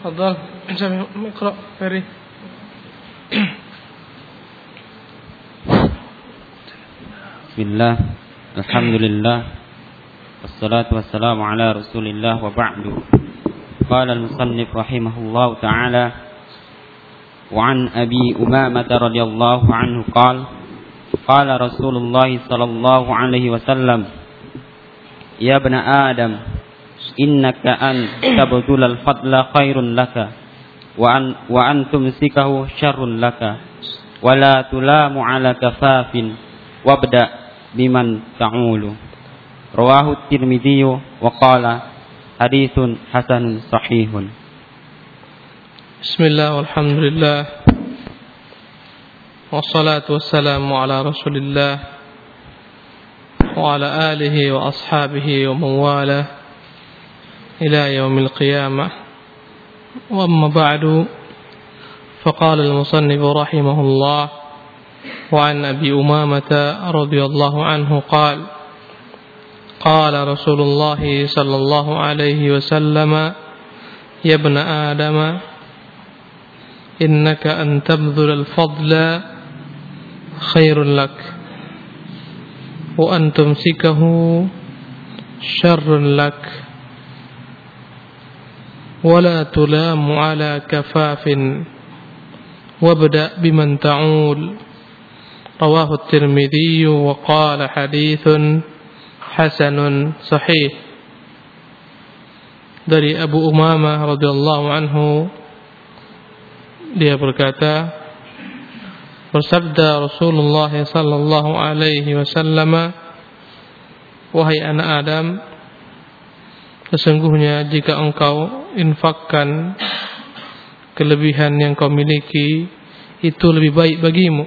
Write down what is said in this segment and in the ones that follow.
تفضل. اقرأ فري. بسم الله. الحمد لله. والصلاة والسلام على رسول الله وبعد. قال المصنف رحمه الله تعالى وعن أبي أمامة رضي الله عنه قال قال رسول الله صلى الله عليه وسلم يا ابن آدم innaka an tabdulal fadla khairun laka. Wa an wa an tumsikahu syarrun laka. Wa la tulamu ala kafafin. Wabda biman ta'ulu. Rawahu at-tirmidzi wa qala hadithun hasanun sahihun. Bismillah walhamdulillah Wassalatu wassalamu ala rasulillah Wa ala alihi wa ashabihi wa mawalah إلى يوم القيامة. وأما بعد فقال المصنف رحمه الله وعن أبي أمامة رضي الله عنه قال قال رسول الله صلى الله عليه وسلم يا ابن آدم إنك أن تبذل الفضل خير لك وأن تمسكه شر لك. ولا تلام على كفاف وابدأ بمن تعول رواه الترمذي وقال حديث حسن صحيح dari Abu Umamah radhiyallahu anhu dia berkata bersabda Rasulullah sallallahu alaihi wasallam wahai anak Adam sesungguhnya jika engkau infakkan kelebihan yang kau miliki itu lebih baik bagimu.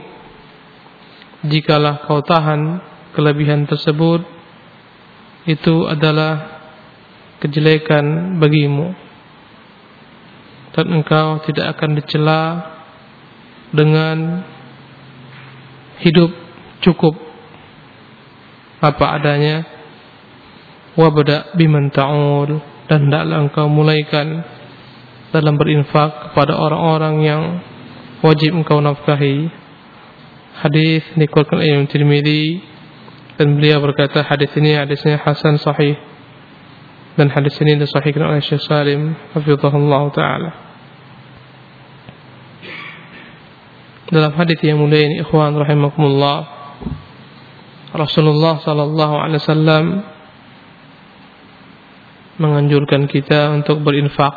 Jikalah kau tahan kelebihan tersebut itu adalah kejelekan bagimu. Dan engkau tidak akan dicela dengan hidup cukup. Apa adanya wabda biman ta'ul. Dan hendaklah engkau mulaikan dalam berinfak kepada orang-orang yang wajib engkau nafkahi. Hadis dikeluarkan oleh Imam Tirmidzi. Dan beliau berkata hadis ini hadisnya hasan sahih. Dan hadis ini disahihkan oleh Syekh Salim hafizahullah taala. Dalam hadis yang mulia ini ikhwan rahimakumullah Rasulullah sallallahu alaihi wasallam menganjurkan kita untuk berinfak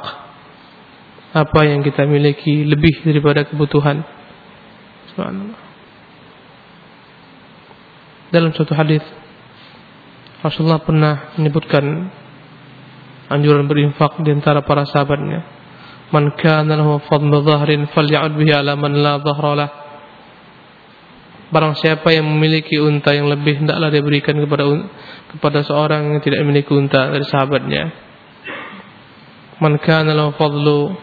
apa yang kita miliki lebih daripada kebutuhan subhanallah dalam suatu hadis Rasulullah pernah menyebutkan anjuran berinfak di antara para sahabatnya. Man kana lahu fadlu dhahrin faly'ud bihi ala man la dhahra lah. Barang siapa yang memiliki unta yang lebih hendaklah dia berikan kepada kepada seorang yang tidak memiliki unta dari sahabatnya. Man kana lahu fadlu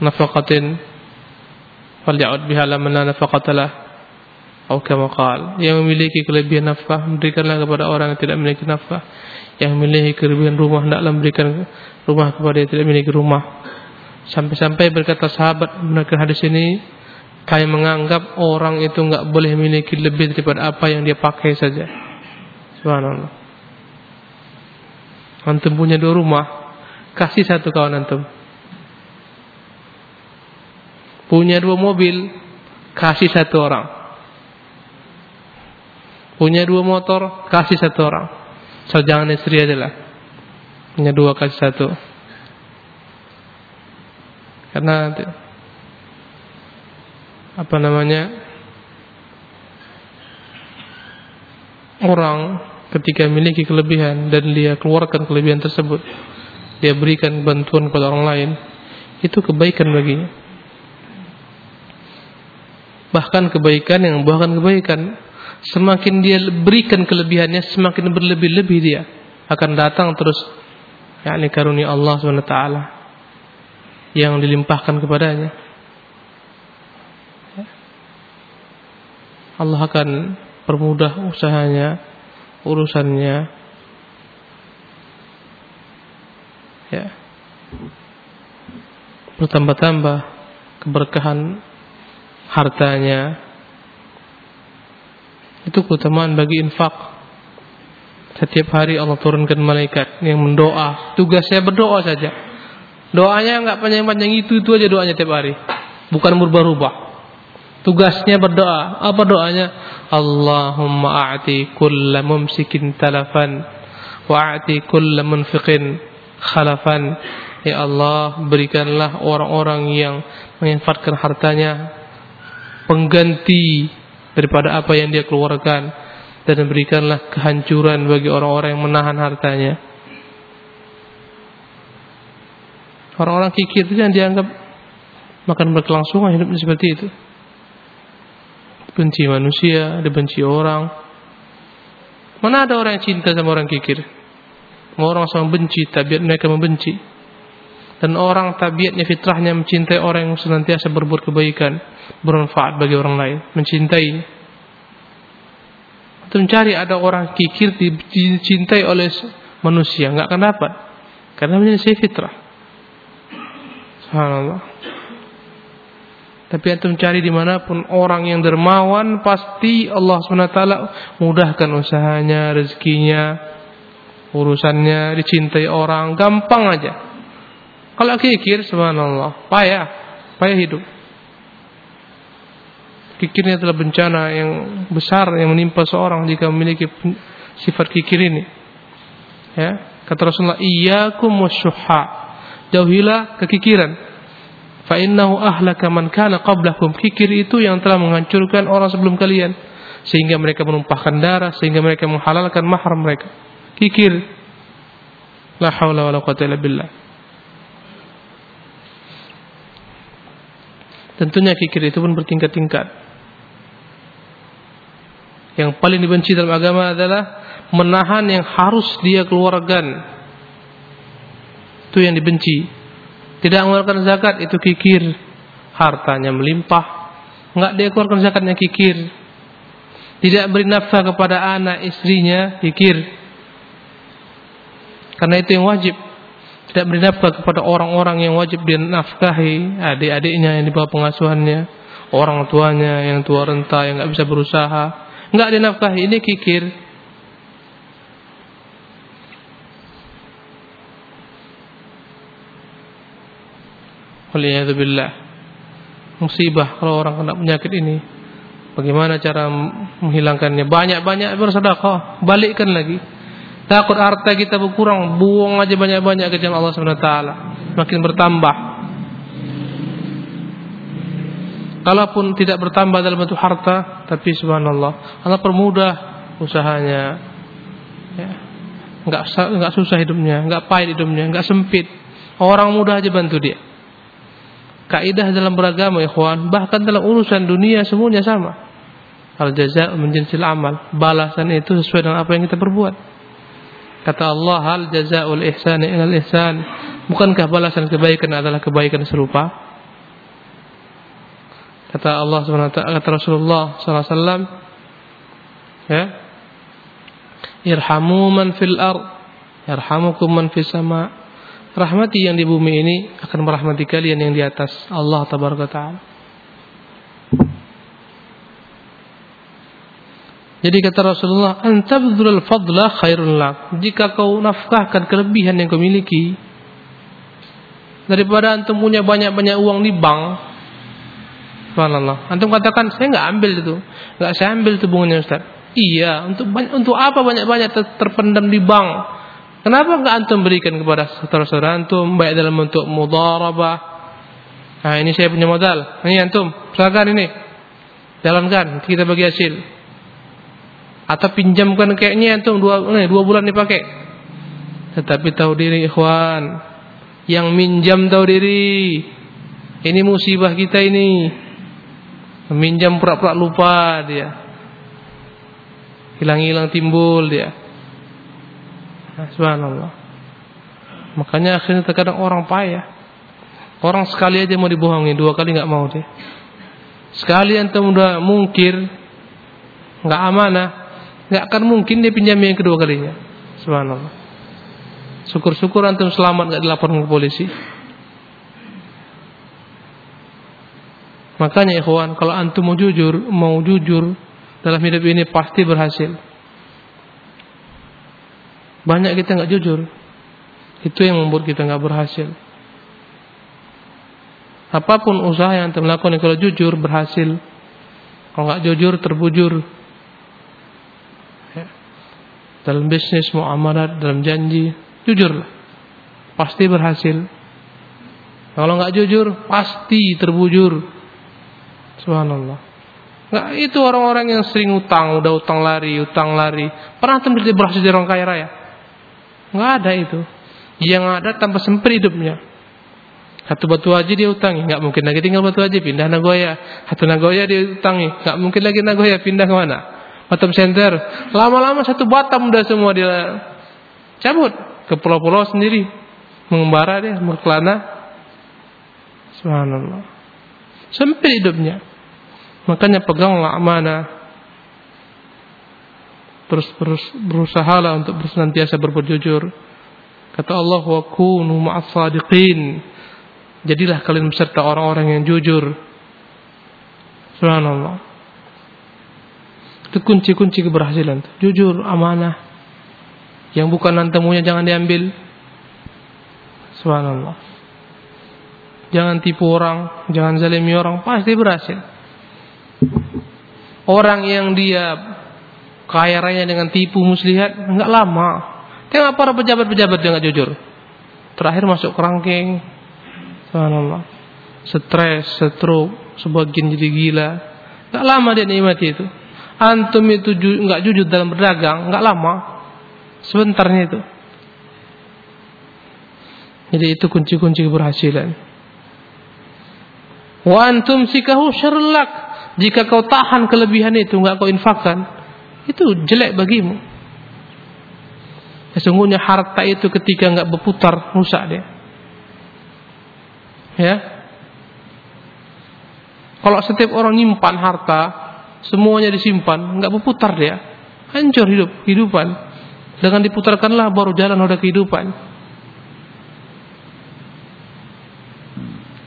nafaqatin faly'ud bihi ala man la. Atau kama qal, yang memiliki kelebihan nafkah berikanlah kepada orang yang tidak memiliki nafkah yang memiliki kelebihan rumah hendaklah memberikan rumah kepada yang tidak memiliki rumah. Sampai-sampai berkata sahabat mendengar hadis ini, kami menganggap orang itu enggak boleh memiliki lebih daripada apa yang dia pakai saja. Subhanallah. Antum punya dua rumah, kasih satu kawan antum. Punya dua mobil, kasih satu orang. Punya dua motor, kasih satu orang. So jangan istri adalah punya dua kali satu. Karena apa namanya orang ketika memiliki kelebihan dan dia keluarkan kelebihan tersebut, dia berikan bantuan kepada orang lain, itu kebaikan baginya. Bahkan kebaikan yang membuahkan kebaikan semakin dia berikan kelebihannya semakin berlebih-lebih dia akan datang terus yakni karunia Allah SWT yang dilimpahkan kepadanya Allah akan permudah usahanya urusannya. Ya. Bertambah-tambah keberkahan hartanya. Itu keutamaan bagi infak. Setiap hari Allah turunkan malaikat yang mendoa. Tugasnya berdoa saja. Doanya nggak panjang-panjang itu itu aja doanya tiap hari. Bukan berubah-ubah tugasnya berdoa apa doanya Allahumma a'ti kulla mumsikin talafan wa a'ti kulla munfiqin khalafan Ya Allah berikanlah orang-orang yang menginfakkan hartanya pengganti daripada apa yang dia keluarkan dan berikanlah kehancuran bagi orang-orang yang menahan hartanya. Orang-orang kikir itu yang dianggap makan berkelangsungan hidupnya seperti itu. Benci manusia, dibenci orang. Mana ada orang yang cinta sama orang kikir? Orang sama benci, tabiat mereka membenci dan orang tabiatnya fitrahnya mencintai orang yang senantiasa berbuat kebaikan, bermanfaat bagi orang lain, mencintai. Atau mencari ada orang kikir dicintai oleh manusia, nggak akan dapat. Karena menjadi fitrah. Subhanallah. Tapi antum cari di mana pun orang yang dermawan pasti Allah swt mudahkan usahanya, rezekinya, urusannya, dicintai orang, gampang aja. Kalau kikir subhanallah, payah, payah hidup. Kikirnya adalah bencana yang besar yang menimpa seorang jika memiliki sifat kikir ini. Ya, kata Rasulullah, "Iyyakum wasyuhha." Jauhilah kekikiran. Fa innahu ahlaka man kana qablakum. Kikir itu yang telah menghancurkan orang sebelum kalian sehingga mereka menumpahkan darah, sehingga mereka menghalalkan mahram mereka. Kikir. La haula wala quwwata illa billah. Tentunya kikir itu pun bertingkat-tingkat. Yang paling dibenci dalam agama adalah menahan yang harus dia keluarkan. Itu yang dibenci. Tidak mengeluarkan zakat itu kikir. Hartanya melimpah. Enggak dia keluarkan zakatnya kikir. Tidak beri nafkah kepada anak istrinya kikir. Karena itu yang wajib tidak beri nafkah kepada orang-orang yang wajib dia nafkahi, adik-adiknya yang di bawah pengasuhannya, orang tuanya yang tua renta yang nggak bisa berusaha, nggak dinafkahi ini kikir. Waliyadzubillah. Musibah kalau orang kena penyakit ini. Bagaimana cara menghilangkannya? Banyak-banyak bersedekah, balikkan lagi. Takut harta kita berkurang, buang aja banyak-banyak ke jalan Allah taala. Makin bertambah. Kalaupun tidak bertambah dalam bentuk harta, tapi subhanallah, Allah permudah usahanya. Ya. Enggak enggak susah hidupnya, enggak pahit hidupnya, enggak sempit. Orang mudah aja bantu dia. Kaidah dalam beragama ikhwan, bahkan dalam urusan dunia semuanya sama. Al jaza' min amal. Balasan itu sesuai dengan apa yang kita perbuat. Kata Allah, hal jazaul ihsan ilal ihsan. Bukankah balasan kebaikan adalah kebaikan serupa? Kata Allah SWT, kata Rasulullah SAW, ya, Irhamu man fil ard, yarhamukum man fis sama. Rahmati yang di bumi ini akan merahmati kalian yang di atas. Allah tabaraka taala. Jadi kata Rasulullah, "Antabdzul fadla khairun lak." Jika kau nafkahkan kelebihan yang kau miliki daripada antum punya banyak-banyak uang di bank, Subhanallah. Antum katakan, "Saya nggak ambil itu." nggak saya ambil itu bunganya Ustaz. Iya, untuk untuk apa banyak-banyak terpendam di bank? Kenapa nggak antum berikan kepada saudara-saudara antum baik dalam bentuk mudharabah? Nah, ini saya punya modal. Ini antum, silakan ini. Jalankan, kita bagi hasil atau pinjamkan kayaknya itu dua eh, dua bulan dipakai tetapi tahu diri ikhwan yang minjam tahu diri ini musibah kita ini meminjam pura-pura lupa dia hilang-hilang timbul dia subhanallah makanya akhirnya terkadang orang payah orang sekali aja mau dibohongi dua kali nggak mau dia sekali antum udah mungkir nggak amanah nggak akan mungkin dia pinjam yang kedua kalinya. Subhanallah. Syukur-syukur antum selamat nggak dilaporkan ke polisi. Makanya ikhwan, kalau antum mau jujur, mau jujur dalam hidup ini pasti berhasil. Banyak kita nggak jujur. Itu yang membuat kita nggak berhasil. Apa pun usaha yang antum lakukan kalau jujur berhasil. Kalau nggak jujur terbujur. Ya. Dalam bisnis, muamalat, dalam janji, jujurlah. Pasti berhasil. Kalau nggak jujur, pasti terbujur. Subhanallah. Nggak itu orang-orang yang sering utang, udah utang lari, utang lari. Pernah terjadi berhasil jadi orang kaya raya? Nggak ada itu. Yang ada tanpa sempit hidupnya. Satu batu aja dia utangi, nggak mungkin lagi tinggal batu aja pindah Nagoya. Satu Nagoya dia utangi, nggak mungkin lagi Nagoya pindah ke mana? Batam Center. Lama-lama satu Batam udah semua dia cabut ke pulau-pulau sendiri, mengembara dia, berkelana. Subhanallah. Sempit hidupnya. Makanya peganglah amanah. Terus terus berusahalah untuk bersenantiasa berbuat jujur. Kata Allah wa kunu ma'as sadiqin. Jadilah kalian beserta orang-orang yang jujur. Subhanallah. Itu kunci-kunci keberhasilan. Jujur, amanah. Yang bukan nantemunya jangan diambil. Subhanallah. Jangan tipu orang, jangan zalimi orang, pasti berhasil. Orang yang dia kaya raya dengan tipu muslihat enggak lama. Tengok para pejabat-pejabat yang enggak jujur. Terakhir masuk kerangkeng. Subhanallah. Stres, stroke, sebagian jadi gila. Enggak lama dia nikmati itu. Antum itu ju enggak jujur dalam berdagang, enggak lama. Sebentarnya itu. Jadi itu kunci-kunci keberhasilan. Wa antum sikahu syarlak. Jika kau tahan kelebihan itu enggak kau infakkan, itu jelek bagimu. Sesungguhnya harta itu ketika enggak berputar rusak dia. Ya. Kalau setiap orang nyimpan harta, semuanya disimpan, enggak berputar dia. Hancur hidup kehidupan. Dengan diputarkanlah baru jalan roda kehidupan.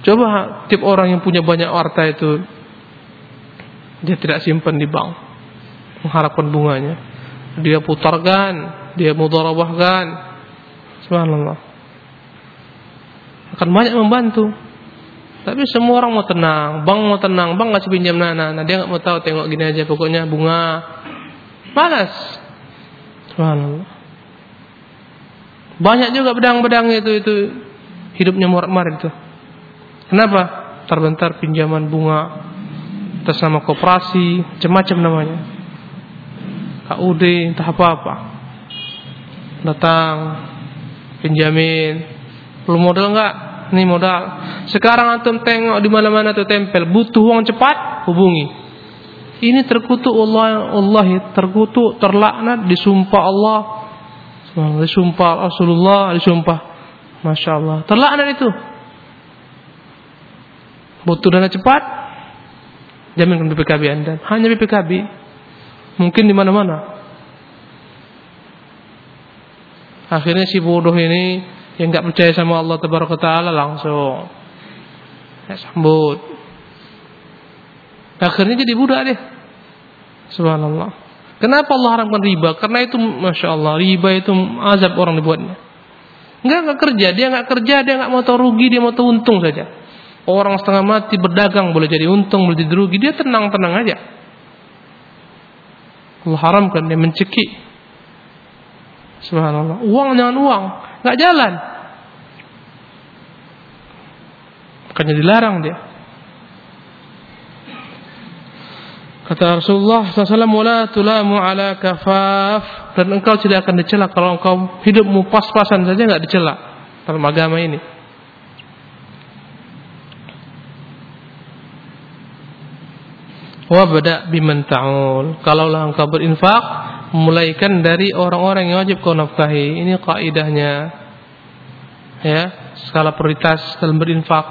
Coba tiap orang yang punya banyak harta itu dia tidak simpan di bank mengharapkan bunganya. Dia putarkan, dia mudharabahkan. Subhanallah. Akan banyak membantu. Tapi semua orang mau tenang, bank mau tenang, bank ngasih pinjam nana, nah dia nggak mau tahu tengok gini aja pokoknya bunga. Malas. Subhanallah. Banyak juga bedang-bedang itu itu hidupnya murat-marit itu. Kenapa? Terbentar pinjaman bunga atas nama koperasi, macam-macam namanya. KUD, entah apa-apa. Datang, pinjamin. Perlu modal enggak? Ini modal. Sekarang antum tengok di mana-mana tuh tempel, butuh uang cepat, hubungi. Ini terkutuk Allah, Allah terkutuk, terlaknat, disumpah Allah, disumpah Rasulullah, disumpah, masya Allah, terlaknat itu butuh dana cepat, jaminkan BPKB Anda. Hanya BPKB. Mungkin di mana-mana. Akhirnya si bodoh ini yang nggak percaya sama Allah Taala langsung ya, sambut. Akhirnya jadi budak deh. Subhanallah. Kenapa Allah haramkan riba? Karena itu masya Allah riba itu azab orang dibuatnya. Enggak nggak kerja, dia nggak kerja, dia nggak mau tahu rugi, dia mau tahu untung saja. Orang setengah mati berdagang boleh jadi untung, boleh jadi rugi. Dia tenang-tenang aja. Allah haramkan dia mencekik. Subhanallah. Uang jangan uang, nggak jalan. Makanya dilarang dia. Kata Rasulullah SAW, "Wala tulamu ala kafaf." Dan engkau tidak akan dicela kalau engkau hidupmu pas-pasan saja nggak dicela dalam agama ini. Wabda biman ta'ul. Kalaulah engkau berinfak, mulaikan dari orang-orang yang wajib kau nafkahi. Ini kaidahnya. Ya, skala prioritas dalam berinfak.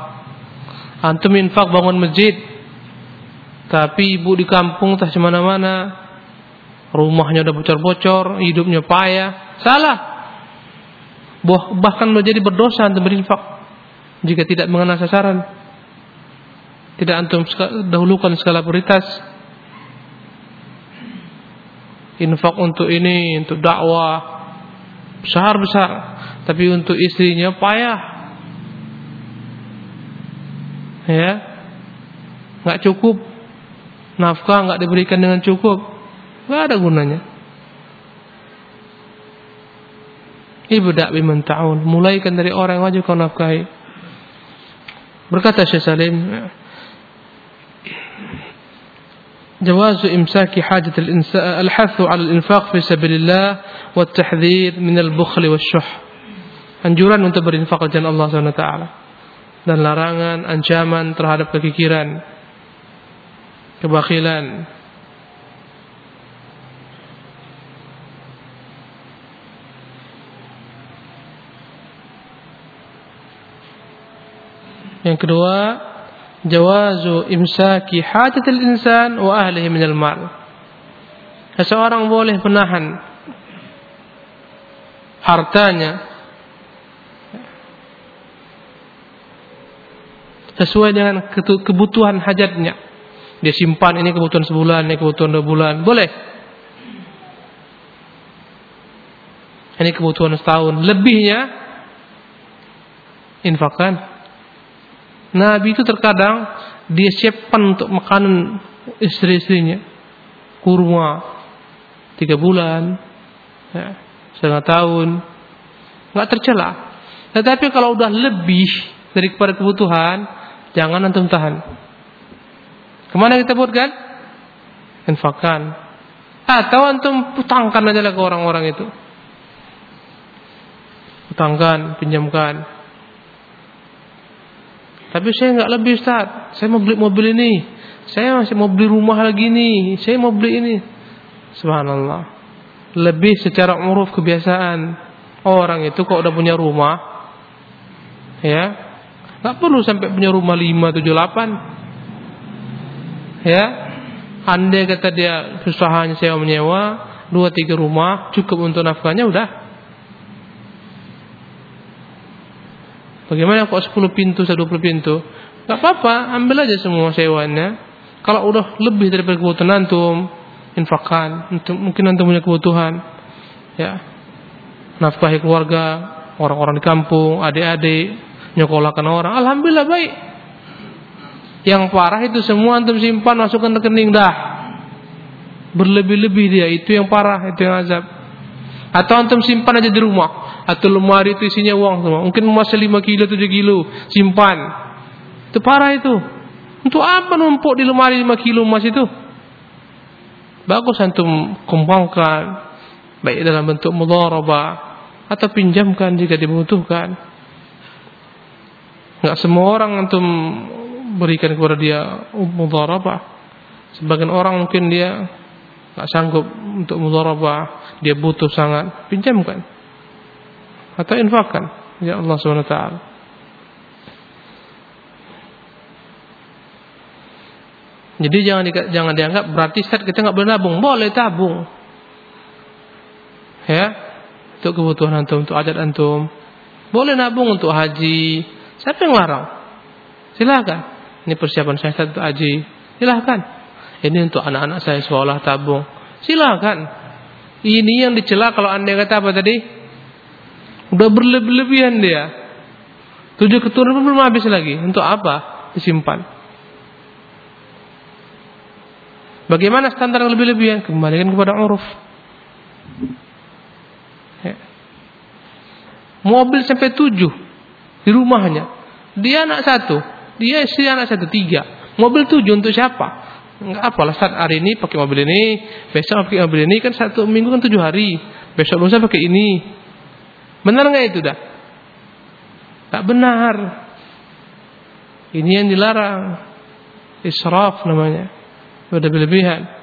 Antum infak bangun masjid. Tapi ibu di kampung tak mana-mana. Rumahnya udah bocor-bocor, hidupnya payah. Salah. Bahkan menjadi berdosa antum berinfak jika tidak mengenal sasaran. Tidak antum dahulukan skala prioritas. Infak untuk ini, untuk dakwah besar-besar, tapi untuk istrinya payah. Ya. nggak cukup. Nafkah nggak diberikan dengan cukup. nggak ada gunanya. Ibda biman ta'un. Mulaikan dari orang wajib kau nafkahi. Berkata Syekh Salim, جواز إمساك حاجة الإنسان الحث على الإنفاق في سبيل الله والتحذير من البخل والشح anjuran untuk berinfak jalan Allah SWT dan larangan ancaman terhadap kekikiran kebakilan Yang kedua, jawazu imsaki hajatil insan wa ahlihi minal mal. Seseorang boleh menahan hartanya sesuai dengan kebutuhan hajatnya. Dia simpan ini kebutuhan sebulan, ini kebutuhan dua bulan, boleh. Ini kebutuhan setahun, lebihnya infakkan Nabi itu terkadang dia siapkan untuk makanan istri-istrinya. Kurma tiga bulan ya, setengah tahun. Nggak tercela. Tetapi kalau udah lebih dari kepada kebutuhan jangan antum tahan. Ke mana kita buatkan infakkan. Atau antum putangkan aja lah ke orang-orang itu. Putangkan pinjamkan tapi saya nggak lebih Ustaz. Saya mau beli mobil ini. Saya masih mau beli rumah lagi nih. Saya mau beli ini. Subhanallah. Lebih secara uruf kebiasaan. Orang itu kok udah punya rumah. Ya. nggak perlu sampai punya rumah 5, 7, 8. Ya. Andai kata dia usahanya sewa menyewa. Dua, tiga rumah. Cukup untuk nafkahnya udah. Bagaimana kok 10 pintu, 20 pintu? Gak apa-apa, ambil aja semua sewanya. Kalau udah lebih daripada kebutuhan antum, infakkan. Mungkin antum punya kebutuhan. Ya. Nafkahi keluarga, orang-orang di kampung, adik-adik, nyekolahkan orang. Alhamdulillah baik. Yang parah itu semua antum simpan masukkan rekening dah. Berlebih-lebih dia, itu yang parah, itu yang azab. Atau antum simpan aja di rumah atau lemari itu isinya uang semua. Mungkin emas 5 kilo, 7 kilo, simpan. Itu parah itu. Untuk apa numpuk di lemari 5 kilo emas itu? Bagus antum kembangkan baik dalam bentuk mudharabah atau pinjamkan jika dibutuhkan. Enggak semua orang antum berikan kepada dia mudharabah. Sebagian orang mungkin dia enggak sanggup untuk mudharabah, dia butuh sangat, pinjamkan atau infakkan ya Allah Subhanahu wa taala. Jadi jangan di, jangan dianggap berarti saat kita nggak boleh nabung, boleh tabung. Ya, untuk kebutuhan antum, untuk adat antum. Boleh nabung untuk haji. Siapa yang larang? Silakan. Ini persiapan saya untuk haji. Silakan. Ini untuk anak-anak saya sekolah tabung. Silakan. Ini yang dicela kalau anda kata apa tadi? Udah berlebihan dia. Tujuh keturunan belum habis lagi. Untuk apa? Disimpan. Bagaimana standar yang lebih-lebihan? Kembalikan kepada uruf. Ya. Mobil sampai tujuh di rumahnya. Dia anak satu, dia istri anak satu tiga. Mobil tujuh untuk siapa? Enggak apa saat hari ini pakai mobil ini, besok pakai mobil ini kan satu minggu kan tujuh hari, besok lusa pakai ini, Benar nggak itu dah? Tak benar. Ini yang dilarang. Israf namanya. Berlebihan.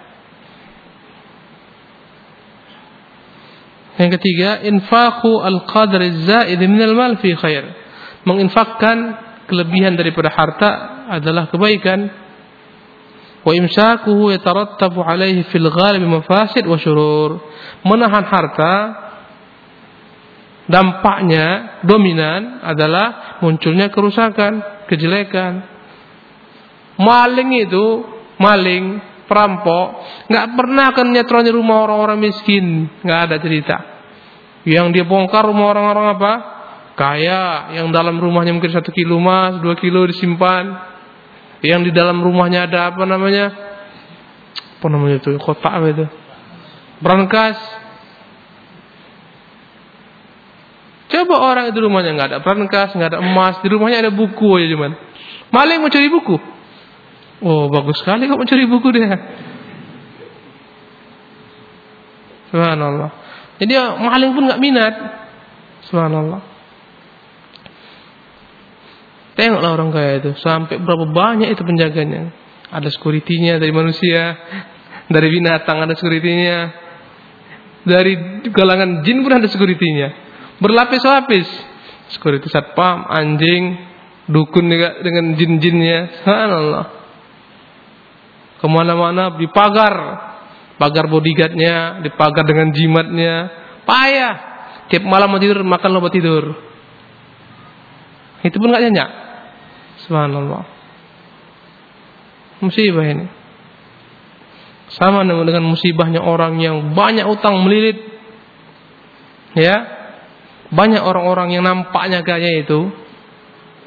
Yang ketiga, infaku al-qadr zaid min al-mal fi khair. Menginfakkan kelebihan daripada harta adalah kebaikan. Wa imsakuhu yatarattabu alaihi fil ghalib mafasid wa syurur. Menahan harta dampaknya dominan adalah munculnya kerusakan, kejelekan. Maling itu, maling, perampok, nggak pernah akan nyetroni rumah orang-orang miskin, nggak ada cerita. Yang dia bongkar rumah orang-orang apa? Kaya, yang dalam rumahnya mungkin satu kilo emas, dua kilo disimpan. Yang di dalam rumahnya ada apa namanya? Apa namanya itu? Kotak apa itu? Brankas. Coba orang itu rumahnya nggak ada brankas, nggak ada emas, di rumahnya ada buku aja cuman. Maling mau cari buku. Oh bagus sekali kok mencuri buku dia. Subhanallah. Jadi maling pun nggak minat. Subhanallah. Tengoklah orang kaya itu sampai berapa banyak itu penjaganya. Ada sekuritinya dari manusia, dari binatang ada sekuritinya, dari kalangan jin pun ada sekuritinya. Berlapis-lapis. Sekuriti satpam, anjing, dukun juga dengan jin-jinnya. Subhanallah. Ke mana-mana dipagar pagar. Bodyguardnya dipagar dengan jimatnya. Payah. Tiap malam mau tidur makan obat tidur. Itu pun nggak nyenyak. Subhanallah. Musibah ini. Sama dengan musibahnya orang yang banyak utang melilit. Ya banyak orang-orang yang nampaknya gaya itu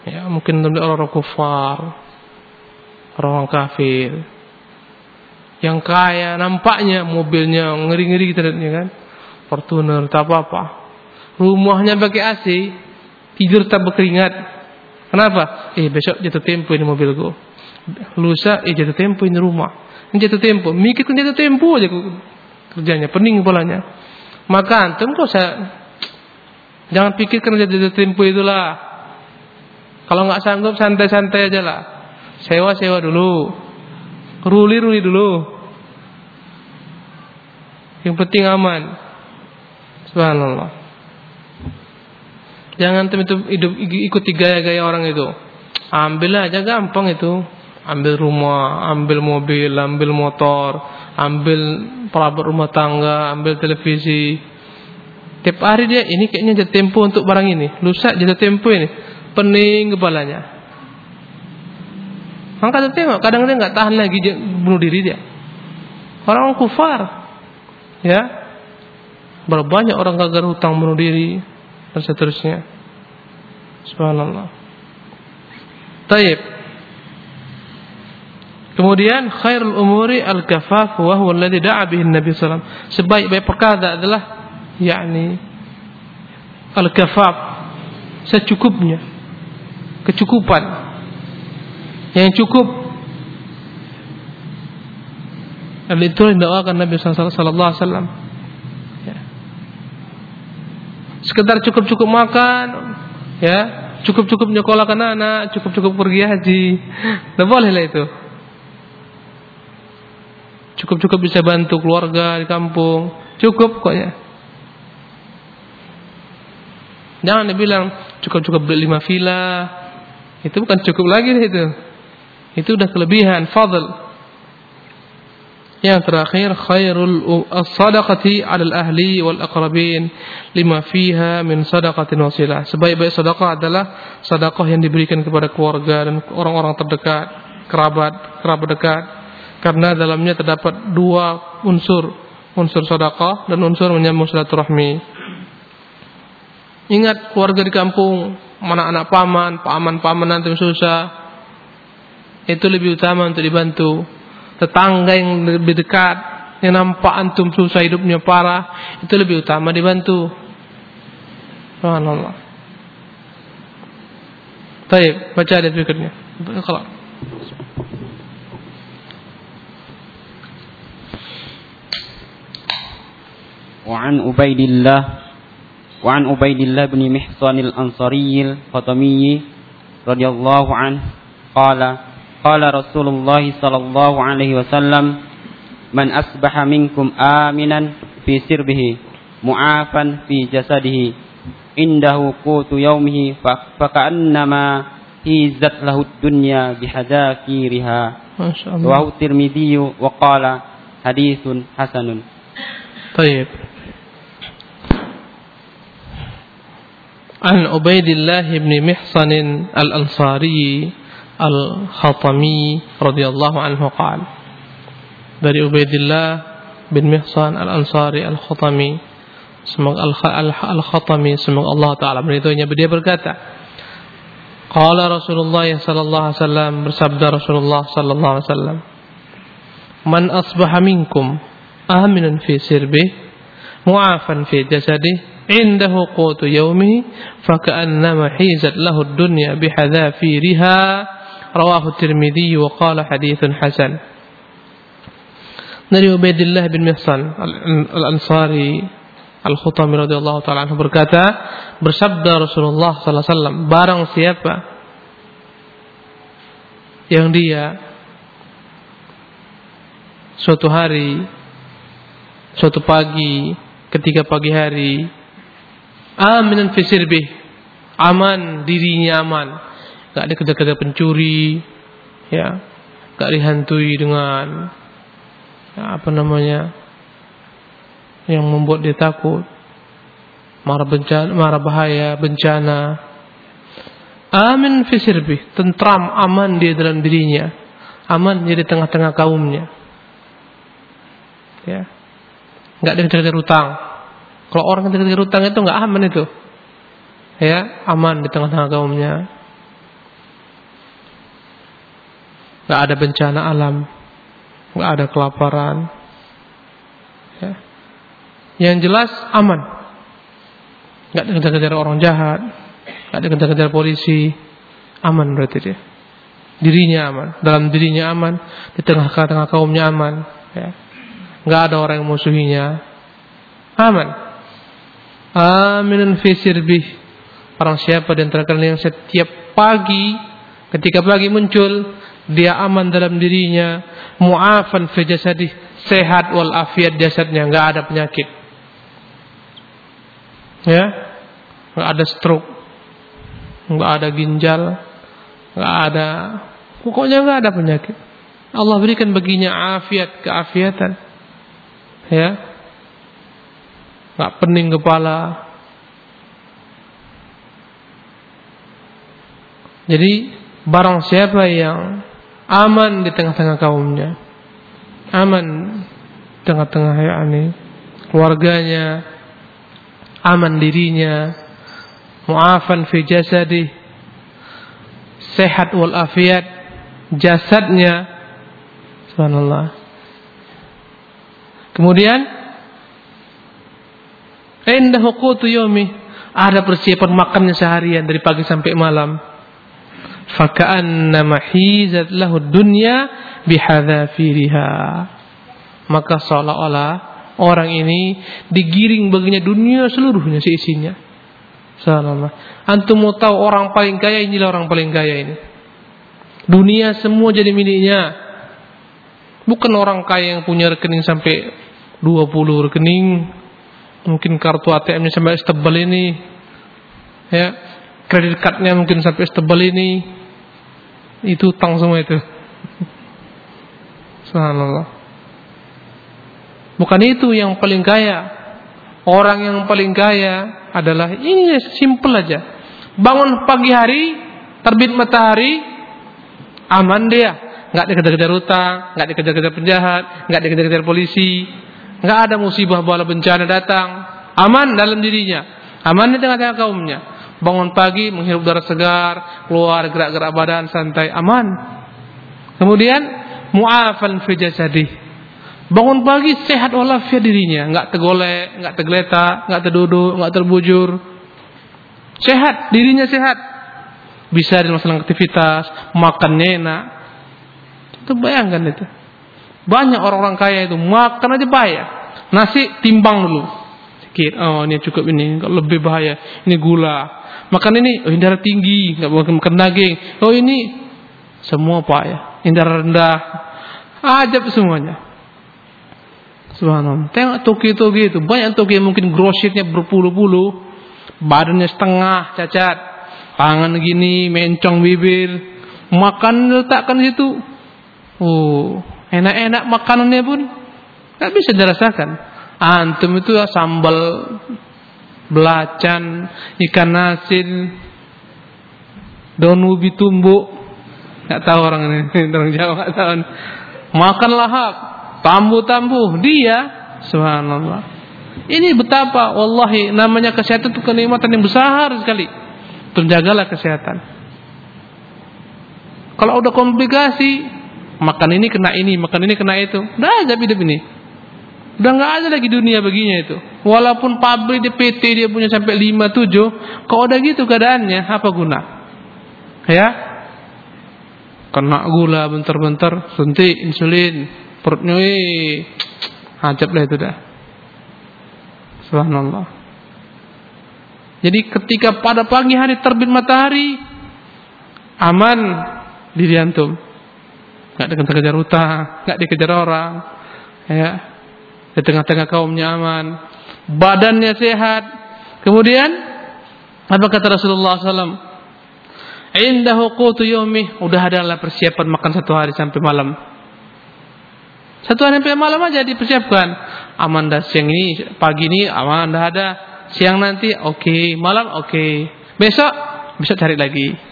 ya mungkin orang-orang kufar orang kafir yang kaya nampaknya mobilnya ngeri-ngeri kita lihatnya kan? Fortuner tak apa-apa. Rumahnya pakai AC tidur tak berkeringat. Kenapa? Eh besok jatuh tempo ini mobilku. Lusa eh jatuh tempo ini rumah. Ini jatuh tempo. Mikirkan jatuh tempo aja kerjanya pening kepalanya. Maka antum kok saya jangan pikirkan jatuh tempo itulah kalau nggak sanggup santai-santai aja lah sewa-sewa dulu Ruli-ruli dulu. Yang penting aman. Subhanallah. Jangan itu hidup ikuti gaya-gaya orang itu. Ambil aja gampang itu. Ambil rumah, ambil mobil, ambil motor, ambil perabot rumah tangga, ambil televisi. Tiap hari dia ini kayaknya jatuh tempo untuk barang ini. Lusa jatuh tempo ini. Pening kepalanya. Maka tengok, kadang dia nggak tahan lagi bunuh diri dia. Orang kufar, ya, berapa banyak orang gagal hutang bunuh diri dan seterusnya. Subhanallah. Taib. Kemudian khairul umuri al-kafaf wa huwa alladhi da'a bihi Nabi sallallahu Sebaik-baik perkara adalah yakni al-kafaf secukupnya. Kecukupan yang cukup dan itu yang doakan Nabi Sallallahu Alaihi Wasallam. Ya. Sekedar cukup-cukup makan, ya, cukup-cukup nyekolahkan anak, cukup-cukup pergi haji, tidak boleh lah itu. Cukup-cukup bisa bantu keluarga di kampung, cukup kok ya. Jangan dibilang cukup-cukup beli lima villa, itu bukan cukup lagi itu. Itu sudah kelebihan, fadl. Yang terakhir khairul as-sadaqati 'alal ahli wal aqrabin lima fiha min sadaqatin wasilah. Sebaik-baik sedekah adalah sedekah yang diberikan kepada keluarga dan orang-orang terdekat, kerabat, kerabat dekat. Karena dalamnya terdapat dua unsur, unsur sedekah dan unsur menyambung silaturahmi. Ingat keluarga di kampung, mana anak paman, paman-paman nanti susah, itu lebih utama untuk dibantu. Tetangga yang lebih dekat, yang nampak antum susah hidupnya parah, itu lebih utama dibantu. Subhanallah. Baik, baca ayat berikutnya. Kalau وعن عبيد الله وعن عبيد الله بن محصن الأنصاري الخطمي رضي الله عنه قال قال رسول الله صلى الله عليه وسلم من أصبح منكم آمنا في سربه معافا في جسده عنده قوت يومه فكأنما هيزت له الدنيا بحذافيرها ما شاء الله رواه الترمذي وقال حديث حسن طيب عن عبيد الله بن محصن الأنصاري Al-Khatami radhiyallahu anhu qala dari Ubaidillah bin Mihsan Al-Ansari Al-Khatami semoga Al-Khatami semoga Allah taala meridhoinya dia berkata Qala Rasulullah sallallahu alaihi wasallam bersabda Rasulullah sallallahu alaihi wasallam Man asbaha minkum aminan fi sirbi mu'afan fi jasadi indahu qutu yawmihi faka'annama hizat lahu ad-dunya bihadhafiriha rawahu Tirmidzi wa qala haditsun hasan. Dari Ubaidillah bin Mihsan Al-Ansari Al-Khutami radhiyallahu taala anhu berkata bersabda Rasulullah sallallahu alaihi wasallam barang siapa yang dia suatu hari suatu pagi ketika pagi hari aminan fi sirbih aman dirinya aman. Gak ada kerja-kerja pencuri, ya, gak dihantui dengan ya, apa namanya yang membuat dia takut, marah bencana, marah bahaya, bencana. Amin fisirbi, tentram, aman dia dalam dirinya, aman dia di tengah-tengah kaumnya. Ya, nggak ada kejar-kejar utang. Kalau orang kejar-kejar utang itu nggak aman itu, ya, aman di tengah-tengah kaumnya. nggak ada bencana alam, nggak ada kelaparan. Ya. Yang jelas aman, nggak ada kejar-kejar orang jahat, nggak ada kejar-kejar polisi, aman berarti dia. Dirinya aman, dalam dirinya aman, di tengah-tengah kaumnya aman. Ya. Nggak ada orang yang musuhinya, aman. Aminun fi sirbih. Orang siapa di antara kalian yang setiap pagi ketika pagi muncul dia aman dalam dirinya, mu'afan fi jasadih, sehat wal afiat jasadnya, enggak ada penyakit. Ya, enggak ada stroke, enggak ada ginjal, enggak ada, pokoknya enggak ada penyakit. Allah berikan baginya afiat, keafiatan. Ya, enggak pening kepala. Jadi barang siapa yang aman di tengah-tengah kaumnya aman tengah-tengah yakni keluarganya aman dirinya muafan fi jasadi sehat wal afiat jasadnya subhanallah kemudian indah qutu yomi ada persiapan makannya seharian dari pagi sampai malam. Faka'annama hizat lahu dunya bihadzafiriha maka seolah-olah orang ini digiring baginya dunia seluruhnya seisinya. Subhanallah antum mau tahu orang paling kaya inilah orang paling kaya ini. Dunia semua jadi miliknya. Bukan orang kaya yang punya rekening sampai 20 rekening mungkin kartu ATM-nya sampai setebal ini ya kredit cardnya mungkin sampai setebal ini itu utang semua itu. Subhanallah. Bukan itu yang paling kaya. Orang yang paling kaya adalah ini simple aja. Bangun pagi hari, terbit matahari, aman dia. Nggak dikejar-kejar utang, nggak dikejar-kejar penjahat, nggak dikejar-kejar polisi, nggak ada musibah bala bencana datang. Aman dalam dirinya, aman di tengah-tengah kaumnya bangun pagi menghirup udara segar, keluar gerak-gerak badan santai aman. Kemudian mu'afan fi jasadi. Bangun pagi sehat walafiat dirinya, enggak tergolek, enggak tergeletak, enggak terduduk, enggak terbujur. Sehat, dirinya sehat. Bisa melaksanakan aktivitas, makannya enak. Itu bayangkan itu. Banyak orang-orang kaya itu makan aja bahaya. Nasi timbang dulu. Sikit, oh ini cukup ini, lebih bahaya. Ini gula, makan ini oh ini tinggi nggak boleh makan daging. Oh ini semua pak ya darah rendah. Ajab semuanya. Subhanallah. Tengok toki-toki itu banyak toki yang mungkin grosirnya berpuluh-puluh badannya setengah cacat tangan gini mencong bibir. Makan letakkan situ. Oh enak-enak makanannya pun nggak bisa dirasakan antum itu ya sambal belacan, ikan asin, daun ubi tumbuk. Nggak tahu orang ini, orang Jawa nggak tahu. Makan lahap, tambu-tambu, dia, subhanallah. Ini betapa, wallahi, namanya kesehatan itu kenikmatan yang besar sekali. Terjagalah kesehatan. Kalau udah komplikasi, makan ini kena ini, makan ini kena itu, udah aja hidup ini. Udah nggak ada lagi dunia baginya itu. Walaupun pabrik di PT dia punya sampai 5 7, kalau udah gitu keadaannya apa guna? Ya. Kena gula bentar-bentar, suntik insulin, perutnya eh ajab lah itu dah. Subhanallah. Jadi ketika pada pagi hari terbit matahari aman diri antum. Enggak dikejar-kejar utang, enggak dikejar orang. Ya, di tengah-tengah kaumnya aman, badannya sehat. Kemudian apa kata Rasulullah SAW? Indahu qutu yawmi, udah adalah persiapan makan satu hari sampai malam. Satu hari sampai malam aja dipersiapkan. Aman dah siang ini, pagi ini aman dah ada. Siang nanti oke, okay. malam oke. Okay. Besok bisa cari lagi.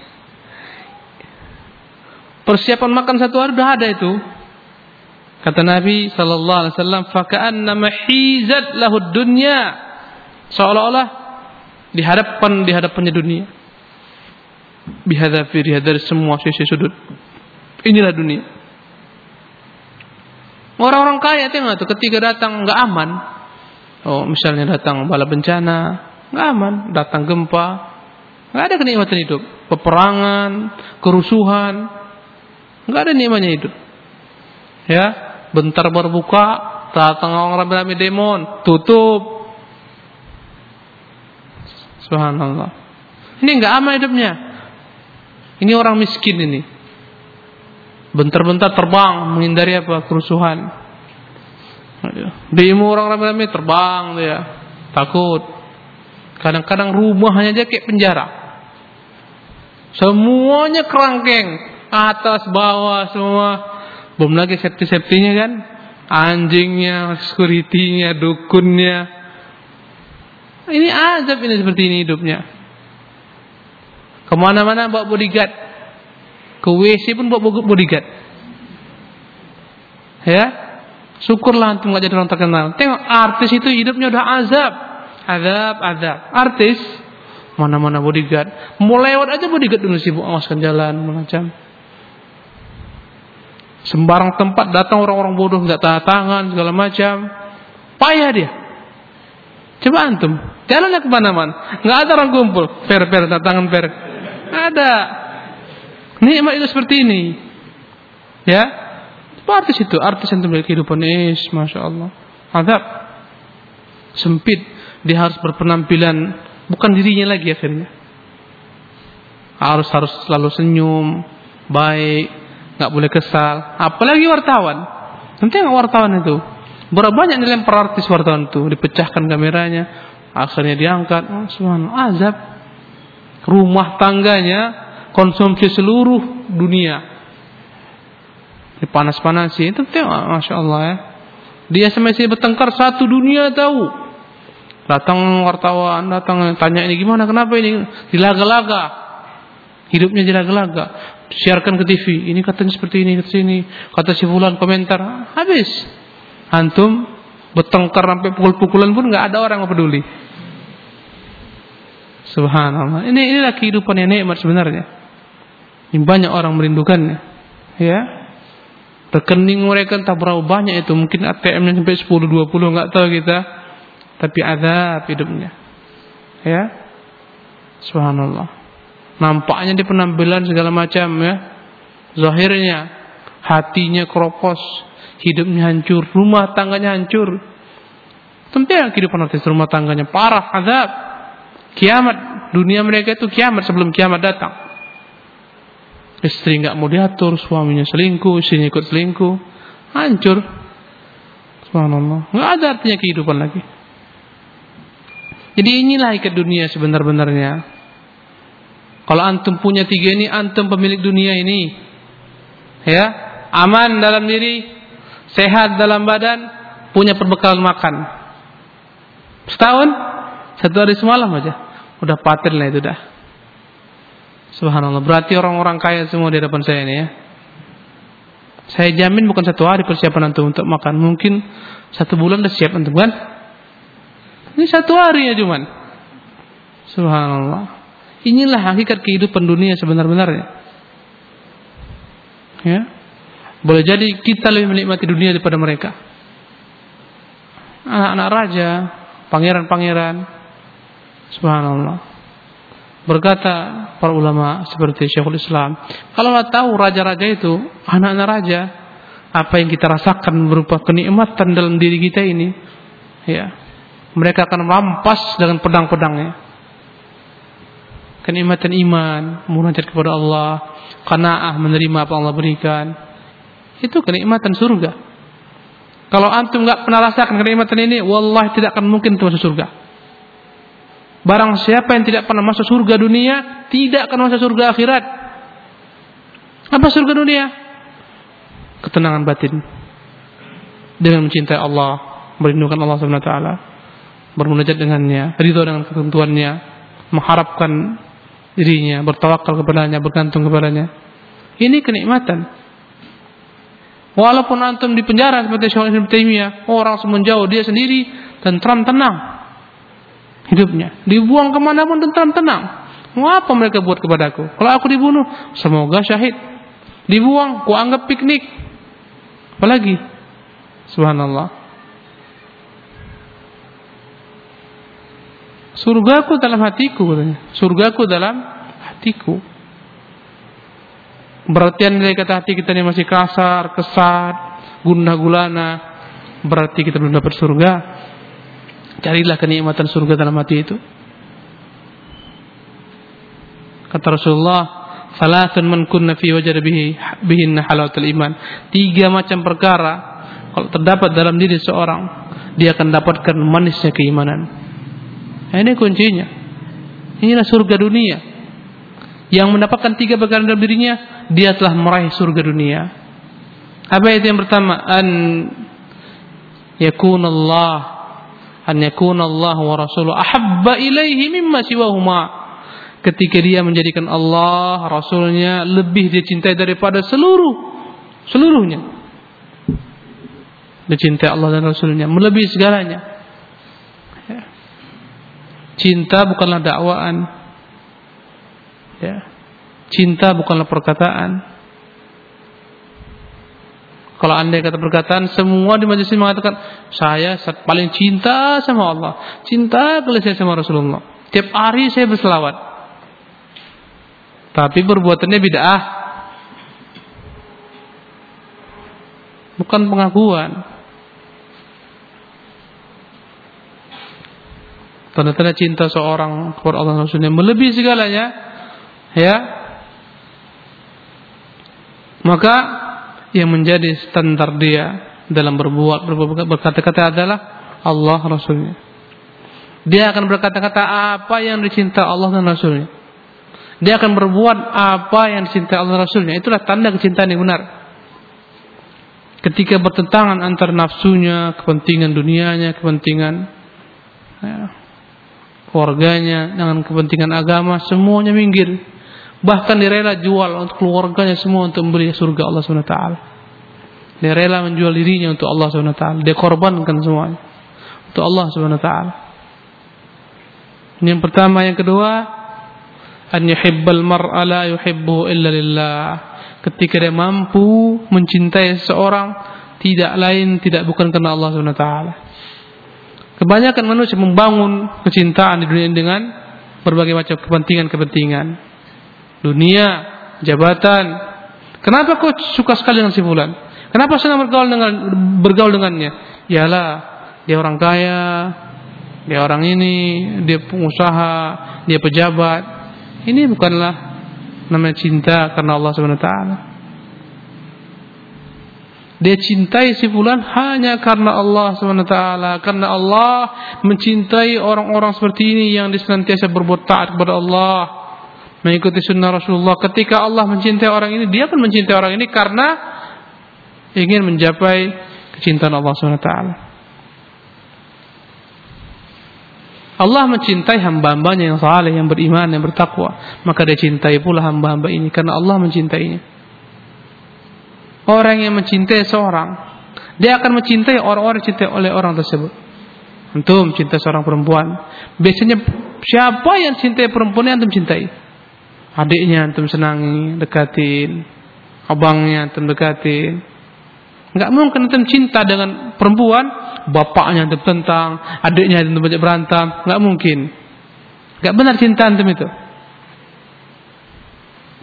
Persiapan makan satu hari udah ada itu. Kata Nabi sallallahu alaihi wasallam, "Faka'annama hizat lahu dunya." Seolah-olah dihadapkan di hadapannya dunia. Bihadafiri dari semua sisi sudut. Inilah dunia. Orang-orang kaya tengok tuh ketika datang nggak aman. Oh, misalnya datang bala bencana, nggak aman, datang gempa, nggak ada kenikmatan hidup. Peperangan, kerusuhan, nggak ada nikmatnya hidup. Ya, bentar berbuka, datang orang ramai-ramai demon, tutup. Subhanallah. Ini enggak aman hidupnya. Ini orang miskin ini. Bentar-bentar terbang menghindari apa? Kerusuhan. Demo orang ramai-ramai terbang dia. Takut. Kadang-kadang rumahnya aja kayak penjara. Semuanya kerangkeng, atas bawah semua belum lagi safety-safety-nya kan. Anjingnya, security-nya, dukunnya. Ini azab ini seperti ini hidupnya. Ke mana-mana bawa bodyguard. Ke WC pun bawa bodyguard. Ya. Syukurlah antum gak jadi orang terkenal. Tengok artis itu hidupnya udah azab. Azab, azab. Artis mana-mana bodyguard. Mau lewat aja bodyguard dulu sibuk awaskan jalan macam. Sembarang tempat datang orang-orang bodoh nggak tanda tangan segala macam. Payah dia. Coba antum, jalannya ke mana-mana, nggak ada orang kumpul, per per tangan per. Ada. Nikmat itu seperti ini. Ya. Artis itu, artis yang memiliki kehidupan is, masya Allah. Adab. Sempit, dia harus berpenampilan bukan dirinya lagi akhirnya. Harus harus selalu senyum, baik, nggak boleh kesal. Apalagi wartawan. Nanti wartawan itu berapa banyak dilempar artis wartawan itu, dipecahkan kameranya, akhirnya diangkat. Oh, subhanallah, azab. Rumah tangganya konsumsi seluruh dunia. Dipanas-panasi itu tengok, masya Allah ya. Dia semestinya bertengkar satu dunia tahu. Datang wartawan, datang tanya ini gimana, kenapa ini dilaga-laga. Hidupnya dilaga-laga siarkan ke TV. Ini katanya seperti ini, ke sini. Kata si fulan komentar, habis. Antum bertengkar sampai pukul-pukulan pun nggak ada orang yang peduli. Subhanallah. Ini inilah kehidupan yang nikmat sebenarnya. Ini banyak orang merindukannya. Ya. Rekening mereka entah berapa banyak itu, mungkin ATM-nya sampai 10 20 nggak tahu kita. Tapi ada hidupnya. Ya. Subhanallah. Nampaknya di penampilan segala macam ya. Zahirnya hatinya keropos, hidupnya hancur, rumah tangganya hancur. Tentu yang kehidupan artis rumah tangganya parah, azab. Kiamat, dunia mereka itu kiamat sebelum kiamat datang. Istri nggak mau diatur, suaminya selingkuh, istrinya ikut selingkuh, hancur. Subhanallah, nggak ada artinya kehidupan lagi. Jadi inilah ikat dunia sebenar-benarnya. Kalau antum punya tiga ini, antum pemilik dunia ini. Ya, aman dalam diri, sehat dalam badan, punya perbekalan makan. Setahun, satu hari semalam aja, udah paten lah itu dah. Subhanallah. Berarti orang-orang kaya semua di depan saya ini ya. Saya jamin bukan satu hari persiapan antum untuk makan. Mungkin satu bulan sudah siap antum kan? Ini satu hari ya cuman. Subhanallah. Inilah hakikat kehidupan dunia sebenar-benarnya. Ya. Boleh jadi kita lebih menikmati dunia daripada mereka. Anak-anak raja, pangeran-pangeran. Subhanallah. Berkata para ulama seperti Syekhul Islam, kalau tahu raja-raja itu anak-anak raja, apa yang kita rasakan berupa kenikmatan dalam diri kita ini, ya, mereka akan merampas dengan pedang-pedangnya. Kenikmatan iman, munajat kepada Allah, qanaah menerima apa Allah berikan. Itu kenikmatan surga. Kalau antum nggak pernah rasakan kenikmatan ini, wallahi tidak akan mungkin masuk surga. Barang siapa yang tidak pernah masuk surga dunia, tidak akan masuk surga akhirat. Apa surga dunia? Ketenangan batin. Dengan mencintai Allah, merindukan Allah Subhanahu wa taala, bermunajat dengannya, ridho dengan ketentuannya, mengharapkan dirinya, bertawakal kepadanya, bergantung kepadanya. Ini kenikmatan. Walaupun antum di penjara seperti Syaikhul Islam Taimiyah, orang semenjauh dia sendiri tentram tenang hidupnya. Dibuang ke mana pun tentram tenang. Mau apa mereka buat kepadaku? Kalau aku dibunuh, semoga syahid. Dibuang, ku anggap piknik. Apalagi? Subhanallah. Surgaku dalam hatiku katanya. Surgaku dalam hatiku. Berarti dari kata hati kita ini masih kasar, kesat, gundah gulana. Berarti kita belum dapat surga. Carilah kenikmatan surga dalam hati itu. Kata Rasulullah, "Salatun man kunna fi wajada bihi bihinna halawatul iman." Tiga macam perkara kalau terdapat dalam diri seorang, dia akan dapatkan manisnya keimanan. Nah, ini kuncinya. Inilah surga dunia. Yang mendapatkan tiga perkara dalam dirinya, dia telah meraih surga dunia. Apa itu yang pertama? An yakunallah an yakuna Allah wa rasuluh ahabba ilaihi mimma siwahuma ketika dia menjadikan Allah rasulnya lebih dia cintai daripada seluruh seluruhnya dia cintai Allah dan rasulnya melebihi segalanya ya. Cinta bukanlah dakwaan ya cinta bukanlah perkataan kalau anda kata perkataan, semua di majelis ini mengatakan, saya paling cinta sama Allah. Cinta kalau saya sama Rasulullah. Tiap hari saya berselawat. Tapi perbuatannya bid'ah. Bukan pengakuan. Tanda-tanda cinta seorang kepada Allah Rasulnya melebihi segalanya. Ya. Maka yang menjadi standar dia dalam berbuat berkata-kata adalah Allah Rasulnya. Dia akan berkata-kata apa yang dicinta Allah dan Rasulnya. Dia akan berbuat apa yang dicinta Allah dan Rasulnya. Itulah tanda kecintaan yang benar. Ketika bertentangan antara nafsunya, kepentingan dunianya, kepentingan ya, keluarganya, dengan kepentingan agama, semuanya minggir Bahkan dia rela jual untuk keluarganya semua untuk membeli surga Allah SWT. Dia rela menjual dirinya untuk Allah SWT. Dia korbankan semuanya untuk Allah SWT. Ini yang pertama, yang kedua, an yuhibbal mar'a la illa lillah. Ketika dia mampu mencintai seseorang, tidak lain tidak bukan karena Allah SWT. Kebanyakan manusia membangun kecintaan di dunia dengan berbagai macam kepentingan-kepentingan dunia, jabatan. Kenapa kau suka sekali dengan si fulan? Kenapa senang bergaul dengan bergaul dengannya? Yalah, dia orang kaya, dia orang ini, dia pengusaha, dia pejabat. Ini bukanlah namanya cinta karena Allah taala. Dia cintai si fulan hanya karena Allah SWT. Karena Allah mencintai orang-orang seperti ini yang disenantiasa berbuat taat kepada Allah mengikuti sunnah Rasulullah. Ketika Allah mencintai orang ini, dia pun mencintai orang ini karena ingin mencapai kecintaan Allah SWT. Allah mencintai hamba-hambanya yang saleh, yang beriman, yang bertakwa. Maka dia cintai pula hamba-hamba ini karena Allah mencintainya. Orang yang mencintai seorang, dia akan mencintai orang-orang cintai oleh orang tersebut. Antum cinta seorang perempuan. Biasanya siapa yang cintai perempuan yang antum cintai? Adiknya antum senangi, dekatin. Abangnya antum dekatin. Enggak mungkin antum cinta dengan perempuan bapaknya antum tentang, adiknya antum banyak berantem, nggak mungkin. Nggak benar cinta antum itu.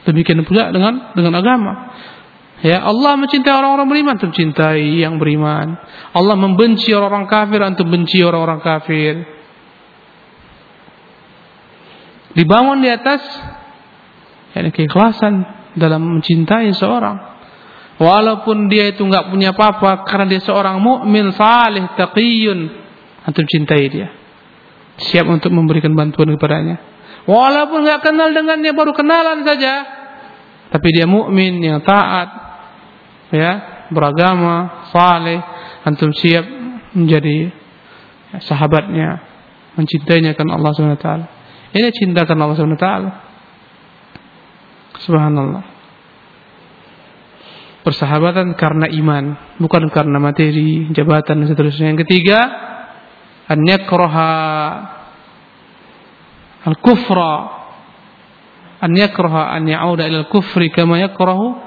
Demikian pula dengan dengan agama. Ya, Allah mencintai orang-orang beriman, antum cintai yang beriman. Allah membenci orang-orang kafir, antum benci orang-orang kafir. Dibangun di atas yakni keikhlasan dalam mencintai seorang. Walaupun dia itu nggak punya apa-apa karena dia seorang mukmin saleh taqiyun, antum cintai dia. Siap untuk memberikan bantuan kepadanya. Walaupun nggak kenal dengannya baru kenalan saja, tapi dia mukmin yang taat, ya beragama, saleh, antum siap menjadi sahabatnya, mencintainya kan Allah Subhanahu wa taala. Ini cinta karena Allah Subhanahu wa taala. Subhanallah. Persahabatan karena iman, bukan karena materi, jabatan dan seterusnya. Yang ketiga, an yakraha al-kufra an yakraha an ya'uda ila al-kufri kama yakrahu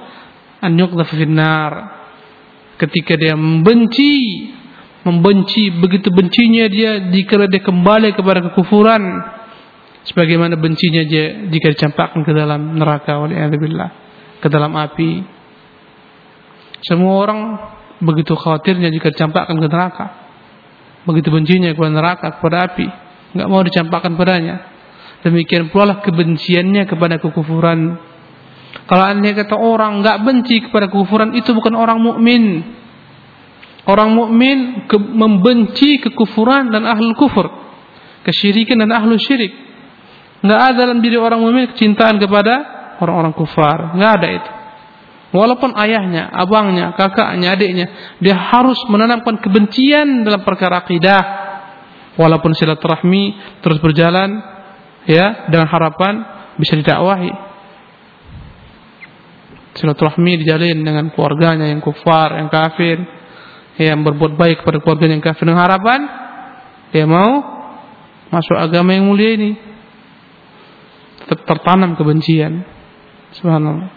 an yuqdhaf fi nar ketika dia membenci membenci begitu bencinya dia jika dia kembali kepada kekufuran sebagaimana bencinya dia jika dicampakkan ke dalam neraka Allah ke dalam api semua orang begitu khawatirnya jika dicampakkan ke neraka. Begitu bencinya kepada neraka, kepada api. Enggak mau dicampakkan padanya. Demikian pula kebenciannya kepada kekufuran. Kalau anda kata orang enggak benci kepada kekufuran itu bukan orang mukmin. Orang mukmin ke membenci kekufuran dan ahlul kufur. Kesyirikan dan ahlul syirik. Enggak ada dalam diri orang mukmin kecintaan kepada orang-orang kufar. Enggak ada itu. Walaupun ayahnya, abangnya, kakaknya, adiknya, dia harus menanamkan kebencian dalam perkara akidah. Walaupun silaturahmi terus berjalan, ya, dengan harapan bisa didakwahi. Silaturahmi dijalin dengan keluarganya yang kufar, yang kafir, yang berbuat baik kepada keluarganya yang kafir dengan harapan dia mau masuk agama yang mulia ini. Tetap tertanam kebencian. Subhanallah.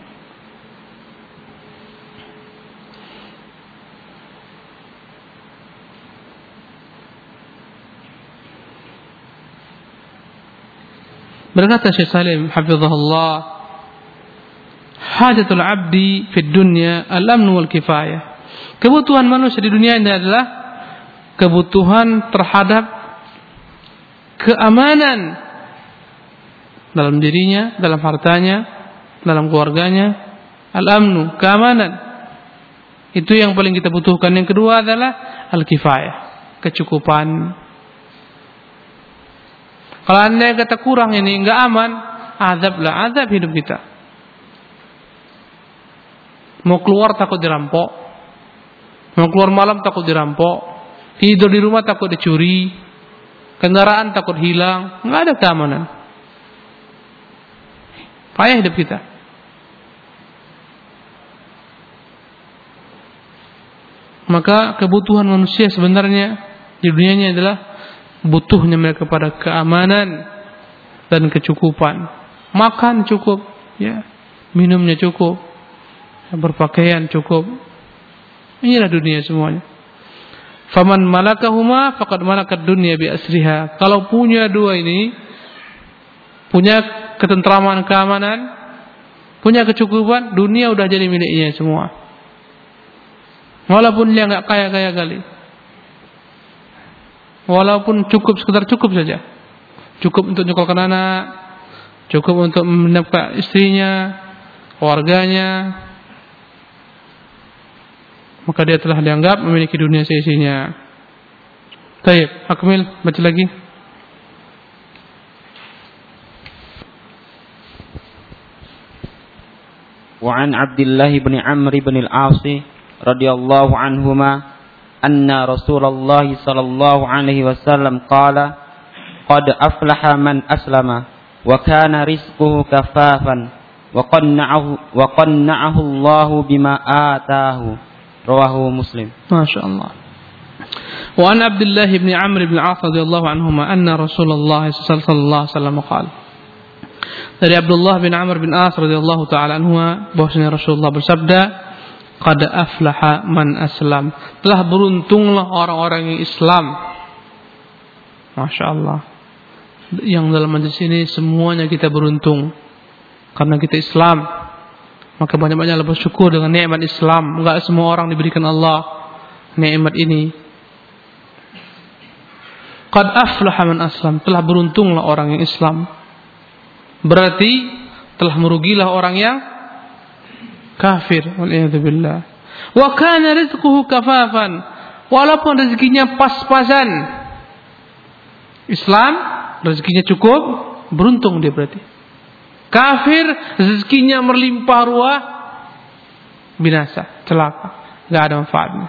Berkata Syekh Salim hafizahullah, hajatul abdi fid dunya al-amn wal kifayah. Kebutuhan manusia di dunia ini adalah kebutuhan terhadap keamanan dalam dirinya, dalam hartanya, dalam keluarganya, al-amnu, keamanan. Itu yang paling kita butuhkan. Yang kedua adalah al-kifayah, kecukupan kalau anda kata kurang ini enggak aman, azablah azab hidup kita. Mau keluar takut dirampok, mau keluar malam takut dirampok, tidur di rumah takut dicuri, kendaraan takut hilang, enggak ada keamanan. Payah hidup kita. Maka kebutuhan manusia sebenarnya di dunianya adalah butuhnya mereka pada keamanan dan kecukupan. Makan cukup, ya. Minumnya cukup. Berpakaian cukup. Inilah dunia semuanya. Faman malakahuma faqad malakat dunia bi asriha. Kalau punya dua ini punya ketentraman keamanan, punya kecukupan, dunia udah jadi miliknya semua. Walaupun dia nggak kaya-kaya kali walaupun cukup sekedar cukup saja. Cukup untuk nyekolahkan anak, cukup untuk mendapat istrinya, keluarganya Maka dia telah dianggap memiliki dunia seisinya. Taib, Akmil, baca lagi. وعن عبد الله بن عمرو بن العاص رضي الله عنهما أن رسول الله صلى الله عليه وسلم قال qad aflaha man aslama wa kana rizquhu kafafan wa qanna'ahu wa qanna'ahu Allah bima ataahu rawahu Muslim Masyaallah وعن عبد الله بن عمرو بن العاص رضي الله عنهما أن رسول الله صلى الله عليه وسلم قال dari Abdullah bin Amr bin As radhiyallahu taala anhu bahwasanya Rasulullah bersabda qad aflaha man aslam telah beruntunglah orang-orang yang Islam Masya Allah yang dalam majlis ini semuanya kita beruntung karena kita Islam maka banyak-banyak bersyukur dengan nikmat Islam. Enggak semua orang diberikan Allah nikmat ini. Qad aflaha man aslam. Telah beruntunglah orang yang Islam. Berarti telah merugilah orang yang kafir. Waliyadzubillah. Wa kana rizquhu kafafan. Walaupun rezekinya pas-pasan. Islam rezekinya cukup beruntung dia berarti kafir rezekinya berlimpah ruah binasa celaka enggak ada manfaatnya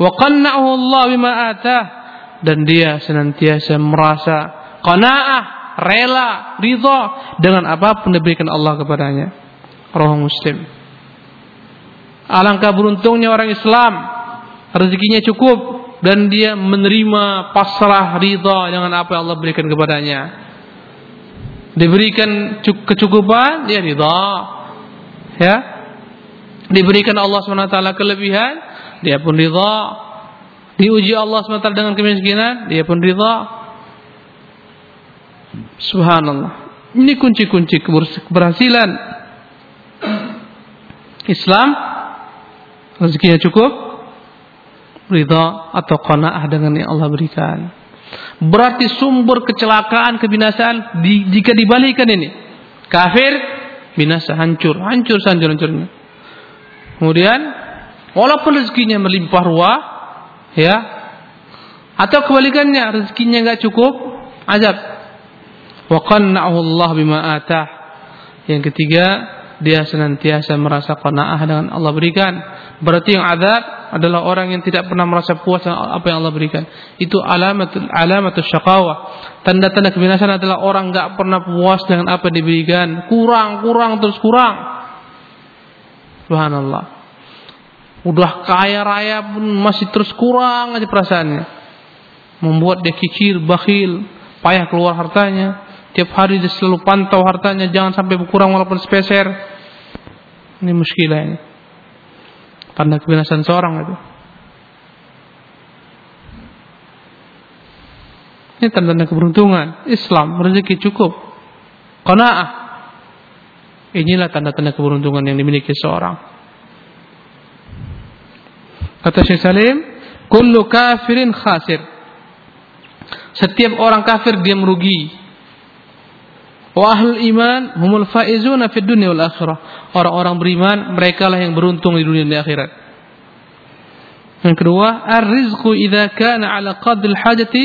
wa qanna'ahu Allah bima atah dan dia senantiasa merasa qanaah rela, ridha dengan apa pun diberikan Allah kepadanya. Roh Muslim. Alangkah beruntungnya orang Islam, rezekinya cukup dan dia menerima pasrah ridha dengan apa yang Allah berikan kepadanya. Diberikan kecukupan, dia ridha. Ya. Diberikan Allah SWT kelebihan, dia pun ridha. Diuji Allah SWT dengan kemiskinan, dia pun ridha Subhanallah. Ini kunci-kunci keberhasilan. Islam rezekinya cukup, ridha atau qanaah dengan yang Allah berikan. Berarti sumber kecelakaan, kebinasaan di, jika dibalikan ini. Kafir binasa hancur, hancur hancur-hancurnya. Kemudian walaupun rezekinya melimpah ruah, ya, atau kebalikannya rezekinya enggak cukup, azab wa qanna'ahu Allah bima atah. Yang ketiga, dia senantiasa merasa qanaah dengan Allah berikan. Berarti yang azab adalah orang yang tidak pernah merasa puas dengan apa yang Allah berikan. Itu alamatul alamatul syaqawah. Tanda-tanda kebinasaan adalah orang enggak pernah puas dengan apa yang diberikan. Kurang, kurang terus kurang. Subhanallah. Udah kaya raya pun masih terus kurang aja perasaannya. Membuat dia kikir, bakhil, payah keluar hartanya, Tiap hari dia selalu pantau hartanya jangan sampai berkurang walaupun sepeser. Ini muskilah ini. Tanda kebinasan seorang itu. Ini tanda-tanda keberuntungan. Islam, rezeki cukup. Qanaah. Inilah tanda-tanda keberuntungan yang dimiliki seorang. Kata Syekh Salim, kullu kafirin khasir. Setiap orang kafir dia merugi. Wa ahlul iman humul faizuna fid dunya wal akhirah. Orang-orang beriman mereka lah yang beruntung di dunia dan di akhirat. Yang kedua, ar-rizqu idza kana ala qadri al-hajati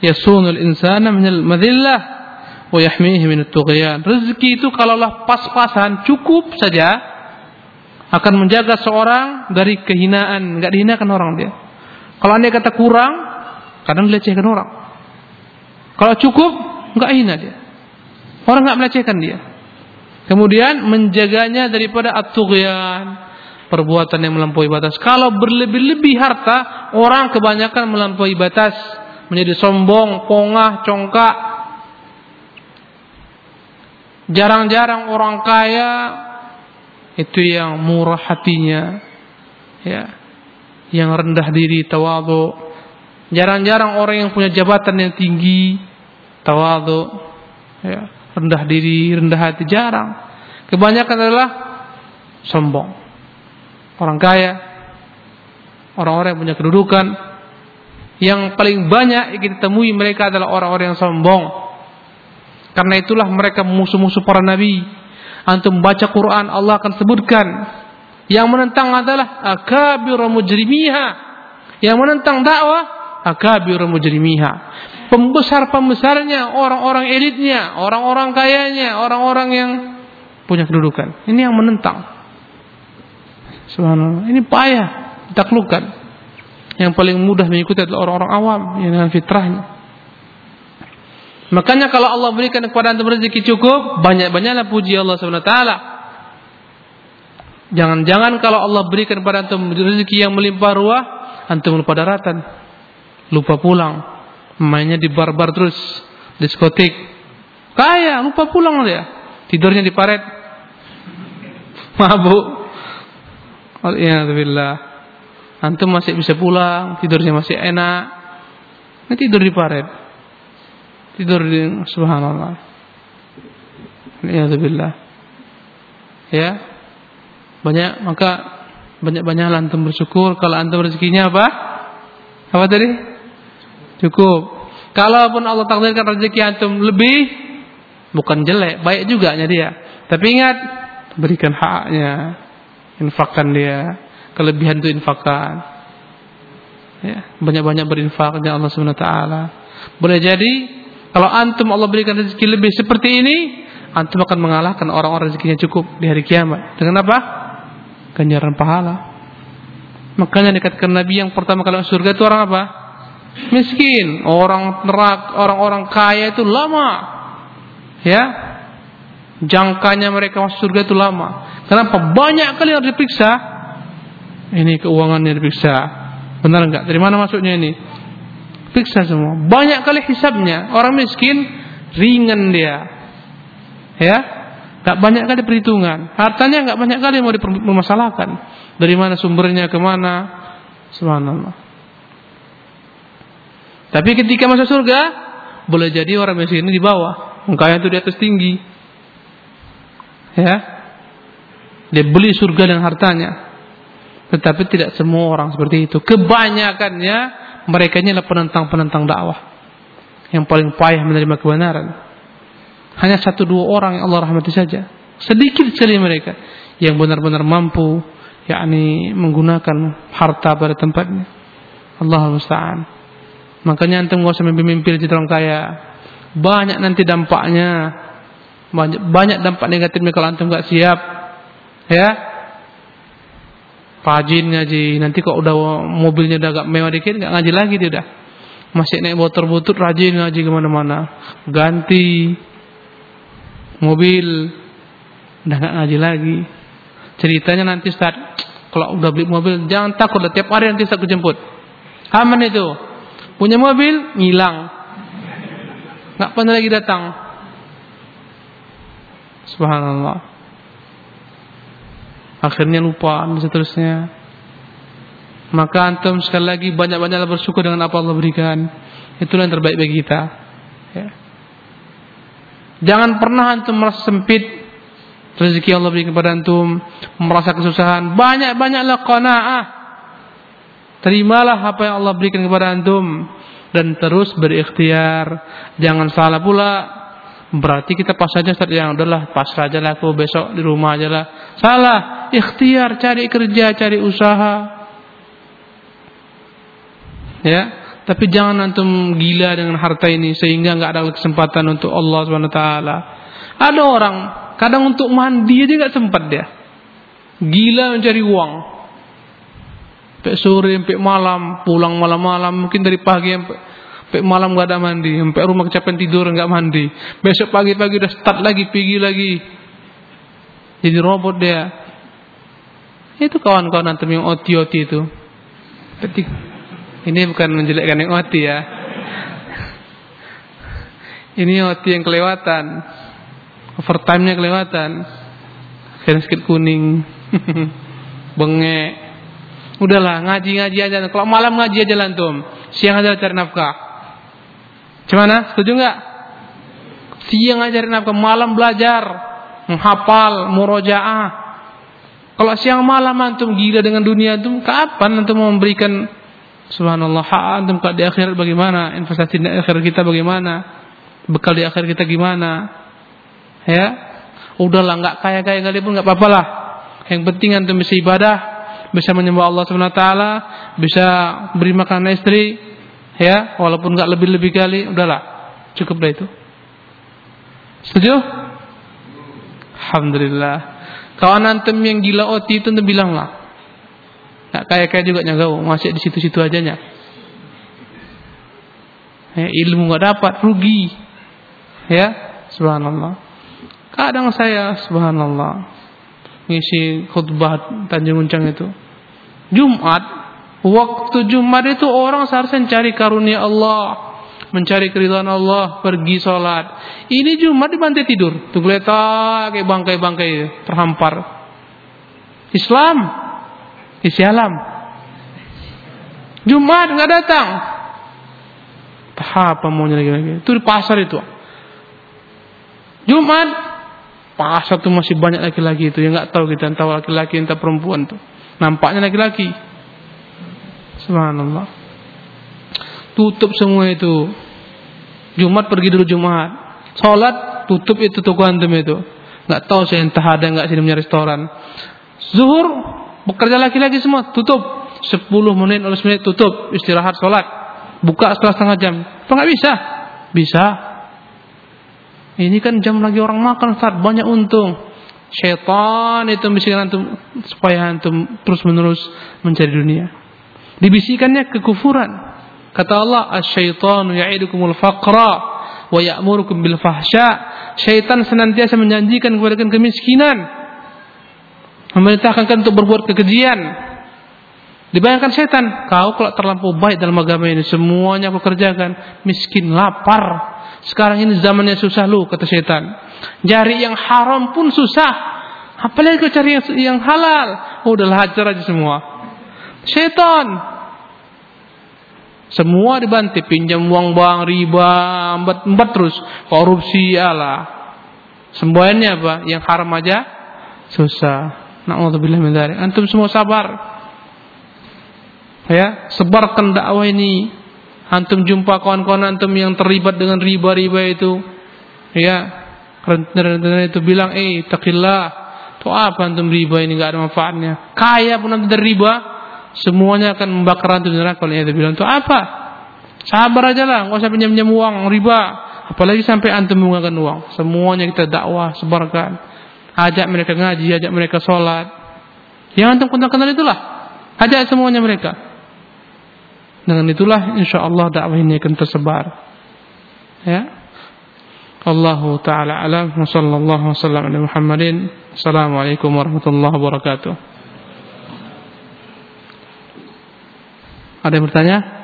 yasunu al-insana min al-madhillah wa yahmihi min at-tughyan. Rezeki itu kalaulah pas-pasan cukup saja akan menjaga seorang dari kehinaan, enggak dihinakan orang dia. Kalau anda kata kurang, kadang dilecehkan orang. Kalau cukup, enggak hina dia. Orang nggak melecehkan dia. Kemudian menjaganya daripada at-tughyan, perbuatan yang melampaui batas. Kalau berlebih-lebih harta, orang kebanyakan melampaui batas, menjadi sombong, pongah, congkak. Jarang-jarang orang kaya itu yang murah hatinya, ya, yang rendah diri, tawadhu. Jarang-jarang orang yang punya jabatan yang tinggi, tawadhu, ya rendah diri, rendah hati jarang. Kebanyakan adalah sombong. Orang kaya, orang-orang yang punya kedudukan, yang paling banyak yang kita temui mereka adalah orang-orang yang sombong. Karena itulah mereka musuh-musuh para nabi. Antum baca Quran Allah akan sebutkan yang menentang adalah akabir mujrimiha. Yang menentang dakwah akabir mujrimiha pembesar-pembesarnya, orang-orang elitnya, orang-orang kayanya, orang-orang yang punya kedudukan. Ini yang menentang. Subhanallah. Ini payah ditaklukkan. Yang paling mudah mengikuti adalah orang-orang awam yang dengan fitrahnya. Makanya kalau Allah berikan kepada antum rezeki cukup, banyak-banyaklah puji Allah Subhanahu wa taala. Jangan-jangan kalau Allah berikan kepada antum rezeki yang melimpah ruah, antum lupa daratan. Lupa pulang. Mainnya di bar-bar terus, diskotik. Kaya, lupa pulang dia. Tidurnya di paret. Mabuk. Alhamdulillah. Antum masih bisa pulang, tidurnya masih enak. Ini tidur di paret. Tidur di subhanallah. Alhamdulillah. Ya. Banyak maka banyak-banyak antum bersyukur kalau antum rezekinya apa? Apa tadi? Cukup. Kalaupun Allah takdirkan rezeki antum lebih bukan jelek, baik juga dia. Tapi ingat berikan haknya. Infakkan dia. Kelebihan itu infakkan. Ya banyak-banyak berinfaknya Allah Subhanahu taala. Boleh jadi kalau antum Allah berikan rezeki lebih seperti ini antum akan mengalahkan orang-orang rezekinya cukup di hari kiamat. Dengan apa? Ganjaran pahala. Makanya dikatakan Nabi yang pertama kali masuk surga itu orang apa miskin orang neraka orang-orang kaya itu lama ya jangkanya mereka masuk surga itu lama Kenapa? Banyak kali harus diperiksa. Ini keuangannya diperiksa. Benar enggak? Dari mana masuknya ini? Periksa semua. Banyak kali hisabnya. Orang miskin ringan dia. Ya. Tak banyak kali perhitungan. Hartanya enggak banyak kali mau dipermasalahkan. Dari mana sumbernya, ke mana. Subhanallah. Tapi ketika masuk surga, boleh jadi orang miskin ini di bawah. Mukanya itu di atas tinggi. Ya, dia beli surga dengan hartanya. Tetapi tidak semua orang seperti itu. Kebanyakannya mereka ini adalah penentang-penentang dakwah. Yang paling payah menerima kebenaran. Hanya satu dua orang yang Allah rahmati saja. Sedikit sekali mereka yang benar-benar mampu yakni menggunakan harta pada tempatnya. Allah musta'an. Makanya antum gak usah mimpi-mimpi jadi orang kaya. Banyak nanti dampaknya. Banyak, banyak dampak negatifnya kalau antum gak siap. Ya? Rajin ngaji nanti kok udah mobilnya udah agak mewah dikit nggak ngaji lagi dia udah. Masih naik motor butut rajin ngaji ke mana-mana. Ganti mobil udah nggak ngaji lagi. Ceritanya nanti start kalau udah beli mobil jangan takut tiap hari nanti saya jemput. Aman itu punya mobil ngilang nggak pernah lagi datang subhanallah akhirnya lupa dan seterusnya. Maka antum sekali lagi banyak-banyaklah bersyukur dengan apa Allah berikan. Itulah yang terbaik bagi kita. Ya. Jangan pernah antum merasa sempit rezeki Allah berikan kepada antum, merasa kesusahan. Banyak-banyaklah qanaah. Terimalah apa yang Allah berikan kepada antum dan terus berikhtiar. Jangan salah pula Berarti kita pas saja Ustaz yang udahlah pas saja lah aku besok di rumah aja lah. Salah, ikhtiar cari kerja, cari usaha. Ya, tapi jangan antum gila dengan harta ini sehingga nggak ada kesempatan untuk Allah Subhanahu taala. Ada orang kadang untuk mandi aja nggak sempat dia. Gila mencari uang. Sampai sore, sampai malam, pulang malam-malam, mungkin dari pagi sampai Sampai malam gak ada mandi, sampai rumah kecapean tidur nggak mandi. Besok pagi-pagi udah start lagi, pergi lagi. Jadi robot dia. Itu kawan-kawan antum yang oti-oti itu. Ini bukan menjelekkan yang oti ya. Ini oti yang kelewatan. Overtime-nya kelewatan. Akhirnya sedikit kuning. Bengek. Udahlah ngaji-ngaji aja. Kalau malam ngaji aja lantum. Siang aja cari nafkah. Gimana? Setuju nggak? Siang ngajarin apa? Malam belajar, menghafal, murojaah. Kalau siang malam antum gila dengan dunia antum, kapan antum mau memberikan subhanallah antum di akhirat bagaimana? Investasi di akhirat kita bagaimana? Bekal di akhirat kita gimana? Ya, udahlah nggak kaya kaya kali pun nggak apa-apa lah. Yang penting antum bisa ibadah, bisa menyembah Allah Subhanahu Wa Taala, bisa beri makan istri, ya walaupun nggak lebih-lebih kali udahlah cukup dah itu. Setuju? Alhamdulillah. Kawan antum yang gila oti itu antum bilang lah. Nggak kayak kayak juga nyagau masih di situ-situ aja nya ya, ilmu nggak dapat rugi. Ya, subhanallah. Kadang saya subhanallah ngisi khutbah Tanjung Uncang itu. Jumat, waktu Jumat itu orang seharusnya cari karunia Allah, mencari keridhaan Allah, pergi sholat. Ini Jumat dibantai tidur, tuh kayak bangkai-bangkai terhampar. Islam, isi alam. Jumat nggak datang. Tahap maunya lagi-lagi. Itu di pasar itu. Jumat pasar tuh masih banyak laki-laki itu yang nggak tahu kita tahu laki-laki entah perempuan tuh. Nampaknya laki-laki. Subhanallah. Tutup semua itu. Jumat pergi dulu Jumat. Salat tutup itu toko antum itu. Nggak tahu saya entah ada nggak sini punya restoran. Zuhur bekerja laki-laki semua tutup. 10 menit 15 menit tutup istirahat salat. Buka setelah setengah jam. Apa nggak bisa? Bisa. Ini kan jam lagi orang makan Ustaz, banyak untung. Syaitan itu bisikan antum supaya antum terus menerus mencari dunia. Dibisikannya kekufuran. Kata Allah, "Asy-syaitanu ya'idukumul faqra wa ya'murukum bil fahsya." Syaitan senantiasa menjanjikan kepada kalian kemiskinan. Memerintahkan kalian untuk berbuat kekejian. Dibayangkan setan, kau kalau terlampau baik dalam agama ini, semuanya aku kerjakan, miskin, lapar. Sekarang ini zamannya susah lu, kata setan. Jari yang haram pun susah. Apalagi kau cari yang, halal. Oh, udah hajar aja semua. Setan. Semua dibanti, pinjam uang bang, riba, embat, embat terus. Korupsi, ala. Semuanya apa? Yang haram aja susah. Na'udzubillah min dzalik. Antum semua sabar. Ya, sebarkan dakwah ini. Antum jumpa kawan-kawan antum yang terlibat dengan riba-riba itu. Ya, rentener itu bilang, "Eh, takillah." Tuh apa antum riba ini enggak ada manfaatnya. Kaya pun antum dari riba, semuanya akan membakar antum di neraka. Kalau bilang, "Tuh apa?" Sabar aja lah, enggak usah pinjam-pinjam uang riba. Apalagi sampai antum menggunakan uang. Semuanya kita dakwah, sebarkan. Ajak mereka ngaji, ajak mereka sholat. Yang antum kenal-kenal itulah. Ajak semuanya mereka. Dengan itulah insya Allah dakwah ini akan tersebar. Ya. Allah taala alam wa sallallahu wasallam ala Muhammadin. Assalamualaikum warahmatullahi wabarakatuh. Ada yang bertanya?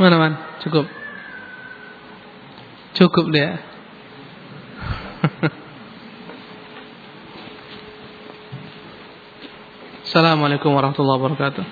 Mana man? Cukup. Cukup dia. Assalamualaikum warahmatullahi wabarakatuh.